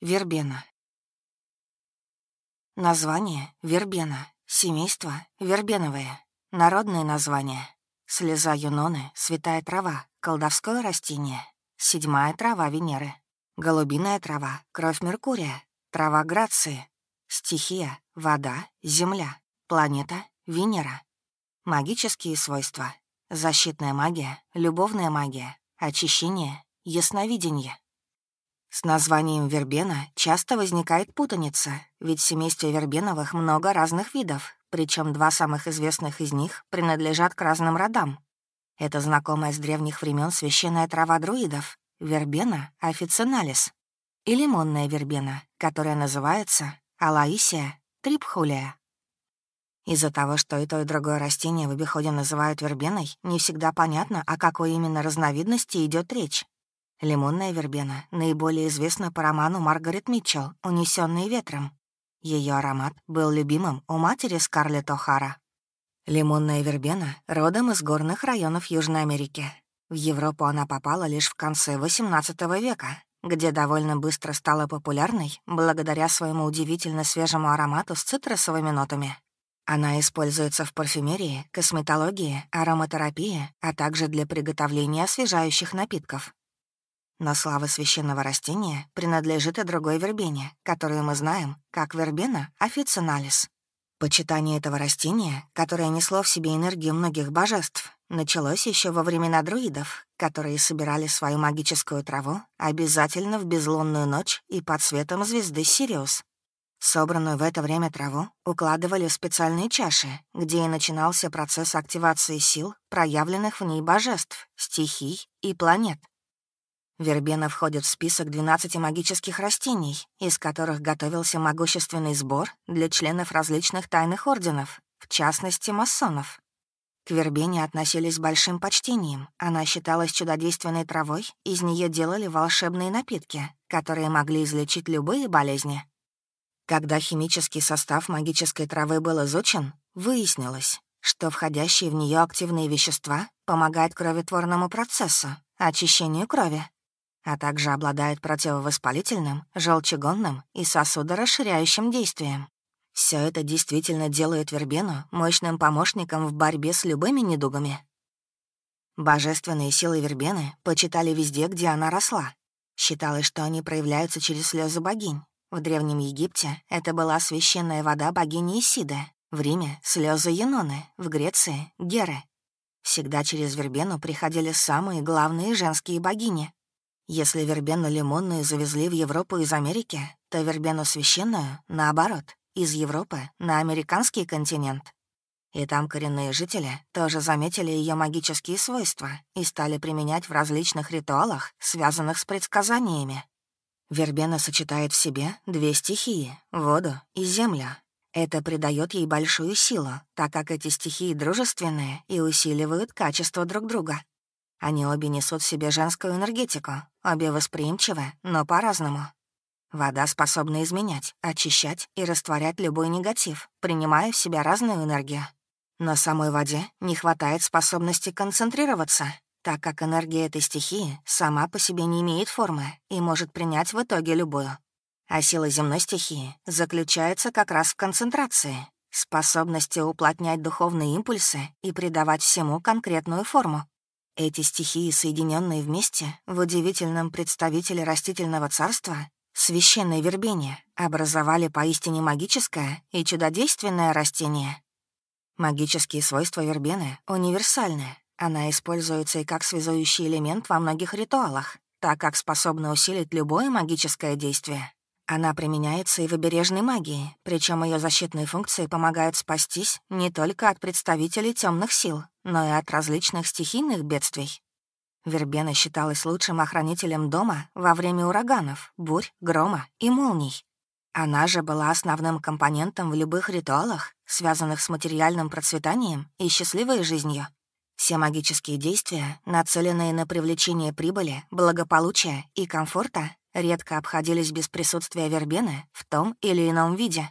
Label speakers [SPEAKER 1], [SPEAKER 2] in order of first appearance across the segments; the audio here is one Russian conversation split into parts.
[SPEAKER 1] Вербена. Название — вербена. Семейство — вербеновое. Народное название — слеза юноны, святая трава, колдовское растение, седьмая трава Венеры, голубиная трава, кровь Меркурия, трава Грации, стихия — вода, земля, планета — Венера. Магические свойства — защитная магия, любовная магия, очищение, ясновидение. С названием вербена часто возникает путаница, ведь в семействе вербеновых много разных видов, причем два самых известных из них принадлежат к разным родам. Это знакомая с древних времен священная трава друидов — вербена официналис, и лимонная вербена, которая называется алаисия трипхулия. Из-за того, что и то, и другое растение в обиходе называют вербеной, не всегда понятно, о какой именно разновидности идет речь. Лимонная вербена наиболее известна по роману Маргарет Митчелл «Унесённые ветром». Ее аромат был любимым у матери Скарлетт О'Хара. Лимонная вербена родом из горных районов Южной Америки. В Европу она попала лишь в конце XVIII века, где довольно быстро стала популярной благодаря своему удивительно свежему аромату с цитрусовыми нотами. Она используется в парфюмерии, косметологии, ароматерапии, а также для приготовления освежающих напитков. Но слава священного растения принадлежит и другой вербене, которую мы знаем как вербена официналис. Почитание этого растения, которое несло в себе энергию многих божеств, началось еще во времена друидов, которые собирали свою магическую траву обязательно в безлунную ночь и под светом звезды Сириус. Собранную в это время траву укладывали в специальные чаши, где и начинался процесс активации сил, проявленных в ней божеств, стихий и планет. Вербена входит в список 12 магических растений, из которых готовился могущественный сбор для членов различных тайных орденов, в частности, масонов. К вербене относились с большим почтением. Она считалась чудодейственной травой, из нее делали волшебные напитки, которые могли излечить любые болезни. Когда химический состав магической травы был изучен, выяснилось, что входящие в нее активные вещества помогают кроветворному процессу, очищению крови, а также обладает противовоспалительным, желчегонным и сосудорасширяющим действием. Все это действительно делает вербену мощным помощником в борьбе с любыми недугами. Божественные силы вербены почитали везде, где она росла. Считалось, что они проявляются через слезы богинь. В Древнем Египте это была священная вода богини Исиды, в Риме — слезы Еноны, в Греции — Геры. Всегда через вербену приходили самые главные женские богини если вербену лимонную завезли в Европу из Америки, то вербену священную, наоборот, из Европы на американский континент. И там коренные жители тоже заметили ее магические свойства и стали применять в различных ритуалах, связанных с предсказаниями. Вербена сочетает в себе две стихии — воду и землю. Это придает ей большую силу, так как эти стихии дружественные и усиливают качество друг друга. Они обе несут в себе женскую энергетику, обе восприимчивы, но по-разному. Вода способна изменять, очищать и растворять любой негатив, принимая в себя разную энергию. Но самой воде не хватает способности концентрироваться, так как энергия этой стихии сама по себе не имеет формы и может принять в итоге любую. А сила земной стихии заключается как раз в концентрации, способности уплотнять духовные импульсы и придавать всему конкретную форму. Эти стихии, соединенные вместе в удивительном представителе растительного царства, священной вербене, образовали поистине магическое и чудодейственное растение. Магические свойства вербены универсальны. Она используется и как связующий элемент во многих ритуалах, так как способна усилить любое магическое действие. Она применяется и в обережной магии, причем ее защитные функции помогают спастись не только от представителей темных сил, но и от различных стихийных бедствий. Вербена считалась лучшим охранителем дома во время ураганов, бурь, грома и молний. Она же была основным компонентом в любых ритуалах, связанных с материальным процветанием и счастливой жизнью. Все магические действия, нацеленные на привлечение прибыли, благополучия и комфорта, редко обходились без присутствия вербены в том или ином виде.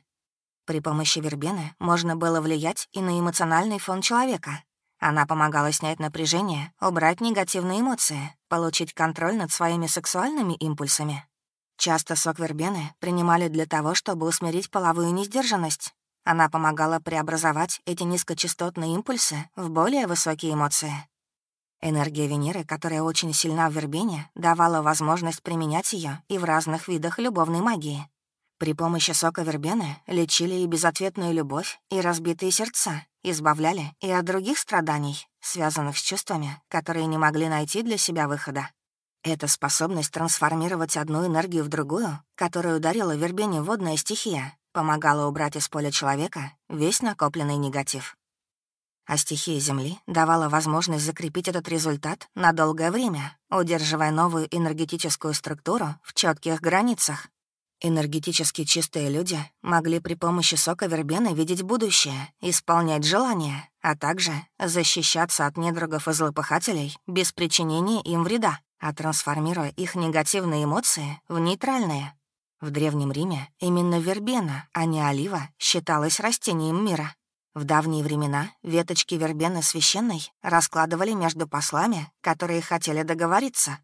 [SPEAKER 1] При помощи вербены можно было влиять и на эмоциональный фон человека. Она помогала снять напряжение, убрать негативные эмоции, получить контроль над своими сексуальными импульсами. Часто сок вербены принимали для того, чтобы усмирить половую несдержанность. Она помогала преобразовать эти низкочастотные импульсы в более высокие эмоции. Энергия Венеры, которая очень сильна в вербене, давала возможность применять ее и в разных видах любовной магии. При помощи сока вербены лечили и безответную любовь, и разбитые сердца, избавляли и от других страданий, связанных с чувствами, которые не могли найти для себя выхода. Эта способность трансформировать одну энергию в другую, которую ударила вербене водная стихия, помогала убрать из поля человека весь накопленный негатив. А стихия Земли давала возможность закрепить этот результат на долгое время, удерживая новую энергетическую структуру в четких границах. Энергетически чистые люди могли при помощи сока вербены видеть будущее, исполнять желания, а также защищаться от недругов и злопыхателей без причинения им вреда а трансформируя их негативные эмоции в нейтральные. В Древнем Риме именно вербена, а не олива, считалась растением мира. В давние времена веточки вербены священной раскладывали между послами, которые хотели договориться,